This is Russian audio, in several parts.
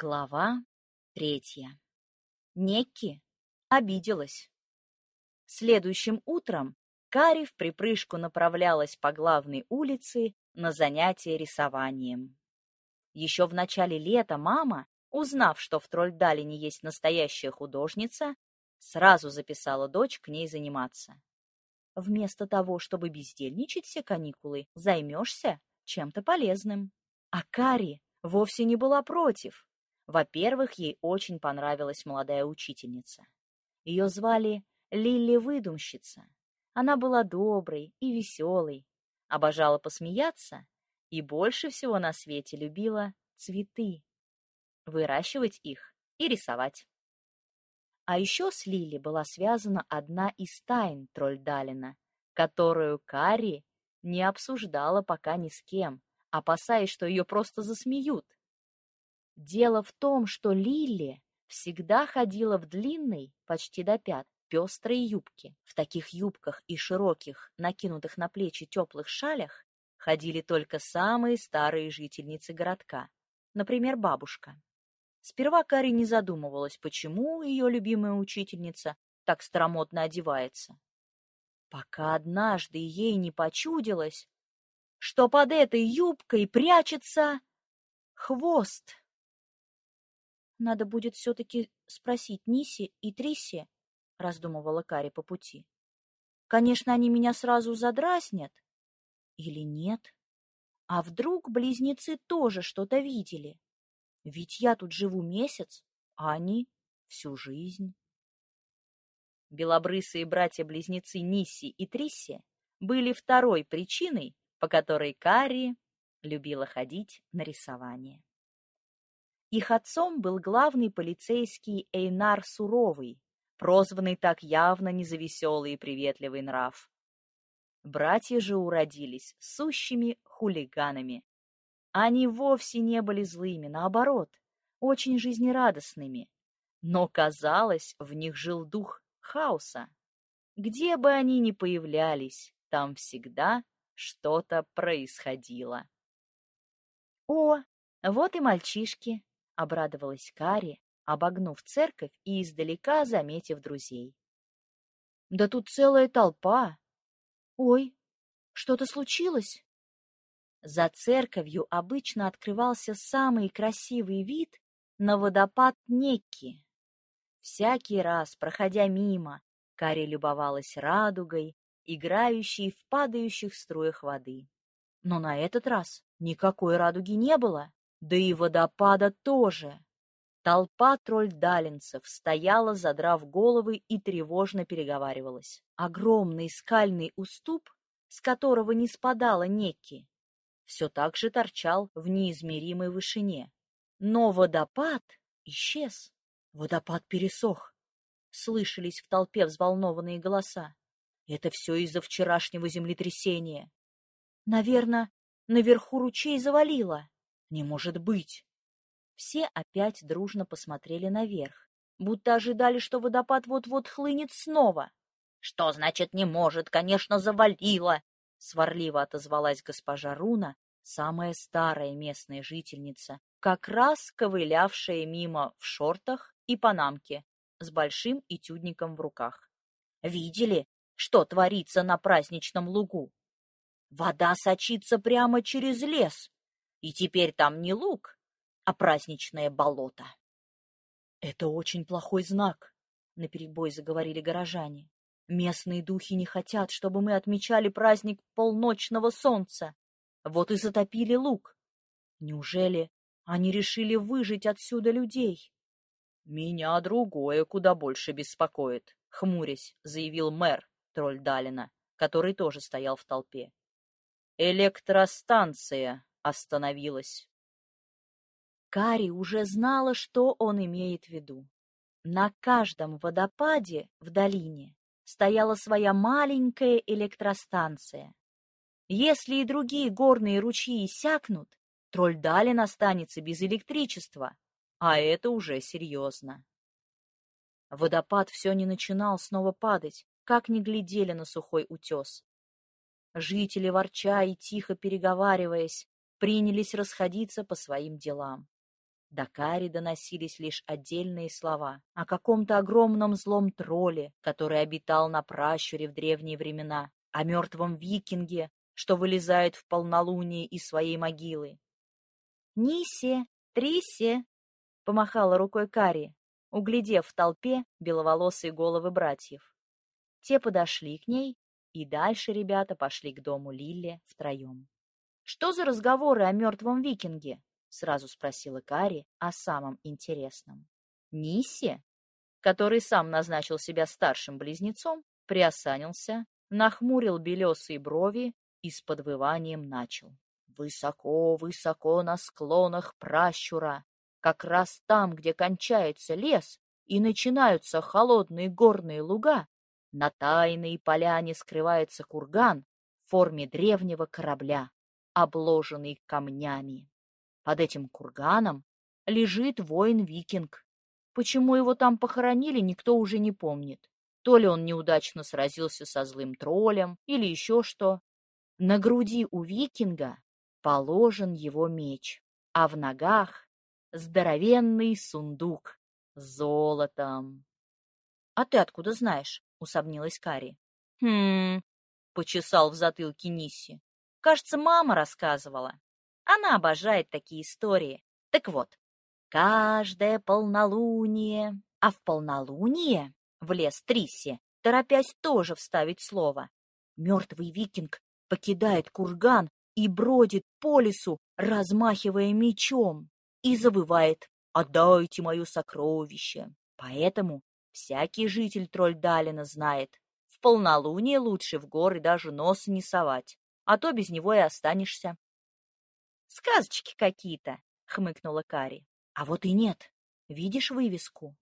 Глава третья. Некки обиделась. Следующим утром Кари в припрыжку направлялась по главной улице на занятия рисованием. Еще в начале лета мама, узнав, что в Трольдалине есть настоящая художница, сразу записала дочь к ней заниматься. Вместо того, чтобы бездельничать все каникулы, займешься чем-то полезным. А Кари вовсе не была против. Во-первых, ей очень понравилась молодая учительница. Ее звали Лилли Выдумщица. Она была доброй и веселой, обожала посмеяться и больше всего на свете любила цветы, выращивать их и рисовать. А еще с Лили была связана одна из тайн Трольдалина, которую Кари не обсуждала пока ни с кем, опасаясь, что ее просто засмеют. Дело в том, что Лили всегда ходила в длинной, почти до пят, пестрой юбке. В таких юбках и широких, накинутых на плечи теплых шалях ходили только самые старые жительницы городка, например, бабушка. Сперва Кари не задумывалась, почему ее любимая учительница так старомодно одевается. Пока однажды ей не почудилось, что под этой юбкой прячется хвост. Надо будет все-таки спросить Ниси и Трисе, — раздумывала Кари по пути. Конечно, они меня сразу задразнят. Или нет? А вдруг близнецы тоже что-то видели? Ведь я тут живу месяц, а они всю жизнь. Белобрысые братья-близнецы Нисси и Трисси были второй причиной, по которой Кари любила ходить на рисование. Их отцом был главный полицейский Эйнар Суровый, прозванный так явно не за веселый и приветливый нрав. Братья же уродились сущими хулиганами. Они вовсе не были злыми, наоборот, очень жизнерадостными. Но, казалось, в них жил дух хаоса. Где бы они ни появлялись, там всегда что-то происходило. «О, вот и мальчишки!» Обрадовалась Кари, обогнув церковь и издалека заметив друзей. Да тут целая толпа. Ой, что-то случилось? За церковью обычно открывался самый красивый вид на водопад Некки. Всякий раз, проходя мимо, Кари любовалась радугой, играющей в падающих струях воды. Но на этот раз никакой радуги не было да и водопада тоже. Толпа тролльдалинцев стояла, задрав головы, и тревожно переговаривалась. Огромный скальный уступ, с которого не спадала Некки, все так же торчал в неизмеримой вышине. Но водопад исчез. Водопад пересох. Слышались в толпе взволнованные голоса. Это все из-за вчерашнего землетрясения. Наверное, наверху ручей завалило. Не может быть! Все опять дружно посмотрели наверх, будто ожидали, что водопад вот-вот хлынет снова. — Что значит не может? Конечно, завалило! — сварливо отозвалась госпожа Руна, самая старая местная жительница, как раз ковылявшая мимо в шортах и панамке с большим этюдником в руках. Видели, что творится на праздничном лугу? Вода сочится прямо через лес. И теперь там не луг, а праздничное болото. Это очень плохой знак, наперебой заговорили горожане. Местные духи не хотят, чтобы мы отмечали праздник полночного солнца. Вот и затопили луг. Неужели они решили выжить отсюда людей? Меня другое куда больше беспокоит, хмурясь, заявил мэр Трольдалина, который тоже стоял в толпе. Электростанция остановилась. Кари уже знала, что он имеет в виду. На каждом водопаде в долине стояла своя маленькая электростанция. Если и другие горные ручьи иссякнут, Трольдалин останется без электричества, а это уже серьезно. Водопад все не начинал снова падать, как ни глядели на сухой утес. Жители, ворча и тихо переговариваясь, принялись расходиться по своим делам. До Кари доносились лишь отдельные слова о каком-то огромном злом тролле, который обитал на пращуре в древние времена, о мертвом викинге, что вылезает в полнолуние из своей могилы. «Нисе! Трисе!» — помахала рукой Кари, углядев в толпе беловолосые головы братьев. Те подошли к ней, и дальше ребята пошли к дому Лилле втроем. «Что за разговоры о мертвом викинге?» — сразу спросила Кари о самом интересном. Нисе, который сам назначил себя старшим близнецом, приосанился, нахмурил белесые брови и с подвыванием начал. Высоко-высоко на склонах пращура, как раз там, где кончается лес и начинаются холодные горные луга, на тайной поляне скрывается курган в форме древнего корабля, обложенный камнями. Под этим курганом лежит воин-викинг. Почему его там похоронили, никто уже не помнит. То ли он неудачно сразился со злым троллем, или еще что. На груди у викинга положен его меч, а в ногах здоровенный сундук с золотом. — А ты откуда знаешь? — усомнилась Кари. — Хм, — почесал в затылке Нисси. — Кажется, мама рассказывала. Она обожает такие истории. Так вот, каждое полнолуние... А в полнолуние влез Трисси, торопясь тоже вставить слово. Мертвый викинг покидает курган и бродит по лесу, размахивая мечом, и завывает «Отдайте мое сокровище!» Поэтому всякий житель Трольдалина знает, в полнолуние лучше в горы даже носа не совать, а то без него и останешься. Сказочки какие-то, хмыкнула Кари. А вот и нет. Видишь вывеску?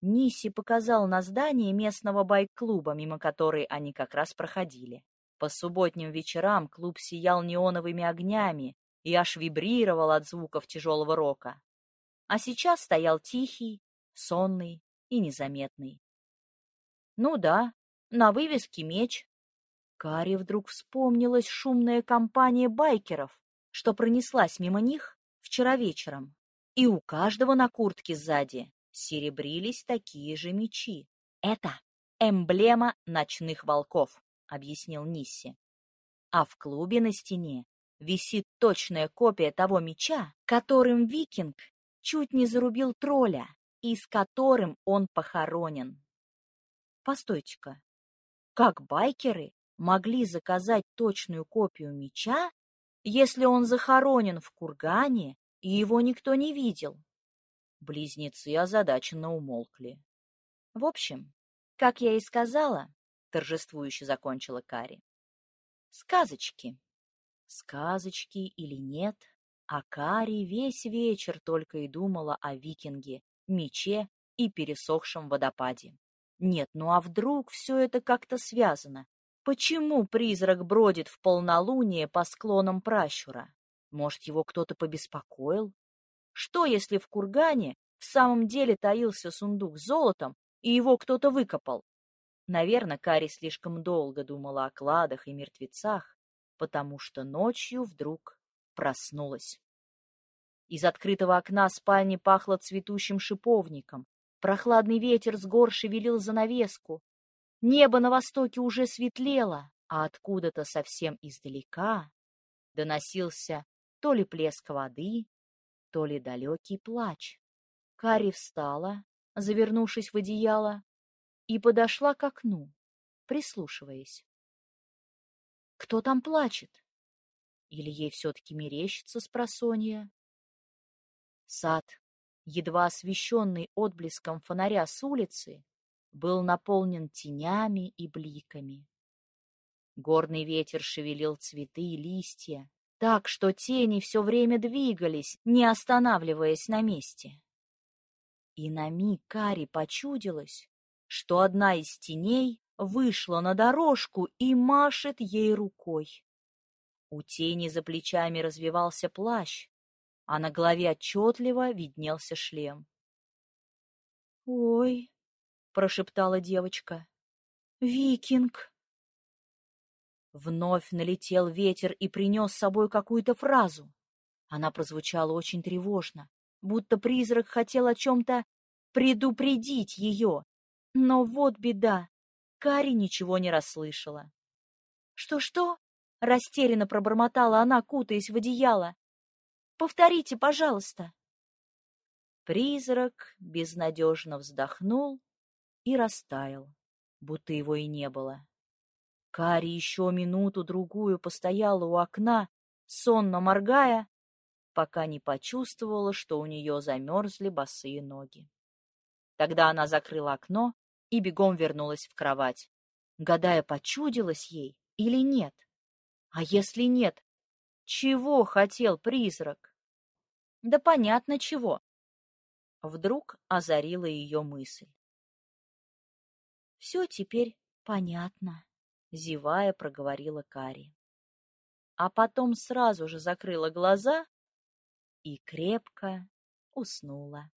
Ниси показал на здание местного байк-клуба, мимо которой они как раз проходили. По субботним вечерам клуб сиял неоновыми огнями и аж вибрировал от звуков тяжелого рока. А сейчас стоял тихий, сонный и незаметный. Ну да, на вывеске меч. Кари вдруг вспомнилась шумная компания байкеров, что пронеслась мимо них вчера вечером, и у каждого на куртке сзади серебрились такие же мечи. Это эмблема ночных волков, объяснил Нисси. А в клубе на стене висит точная копия того меча, которым викинг чуть не зарубил тролля и с которым он похоронен. Постойте-ка, как байкеры могли заказать точную копию меча если он захоронен в кургане, и его никто не видел? Близнецы озадаченно умолкли. В общем, как я и сказала, торжествующе закончила Кари. Сказочки. Сказочки или нет, а Кари весь вечер только и думала о викинге, мече и пересохшем водопаде. Нет, ну а вдруг все это как-то связано? Почему призрак бродит в полнолуние по склонам пращура? Может, его кто-то побеспокоил? Что, если в кургане в самом деле таился сундук с золотом, и его кто-то выкопал? Наверное, Кари слишком долго думала о кладах и мертвецах, потому что ночью вдруг проснулась. Из открытого окна спальни пахло цветущим шиповником. Прохладный ветер с гор шевелил занавеску, Небо на востоке уже светлело, а откуда-то совсем издалека доносился то ли плеск воды, то ли далекий плач. Кари встала, завернувшись в одеяло, и подошла к окну, прислушиваясь. Кто там плачет? Или ей все-таки мерещится с просонья? Сад, едва освещенный отблеском фонаря с улицы, был наполнен тенями и бликами. Горный ветер шевелил цветы и листья, так что тени все время двигались, не останавливаясь на месте. И на миг Кари почудилось, что одна из теней вышла на дорожку и машет ей рукой. У тени за плечами развивался плащ, а на голове отчетливо виднелся шлем. — Ой, прошептала девочка. Викинг. Вновь налетел ветер и принес с собой какую-то фразу. Она прозвучала очень тревожно. будто призрак хотел о чем-то предупредить ее. Но вот беда, Кари ничего не расслышала. «Что-что?» — растерянно пробормотала она, кутаясь в одеяло. «Повторите, пожалуйста». Призрак безнадежно вздохнул и растаял, будто его и не было. Кари еще минуту-другую постояла у окна, сонно моргая, пока не почувствовала, что у нее замерзли босые ноги. Тогда она закрыла окно и бегом вернулась в кровать, гадая, почудилась ей или нет. А если нет, чего хотел призрак? Да понятно чего. Вдруг озарила ее мысль. Все теперь понятно, зевая, проговорила Кари. А потом сразу же закрыла глаза и крепко уснула.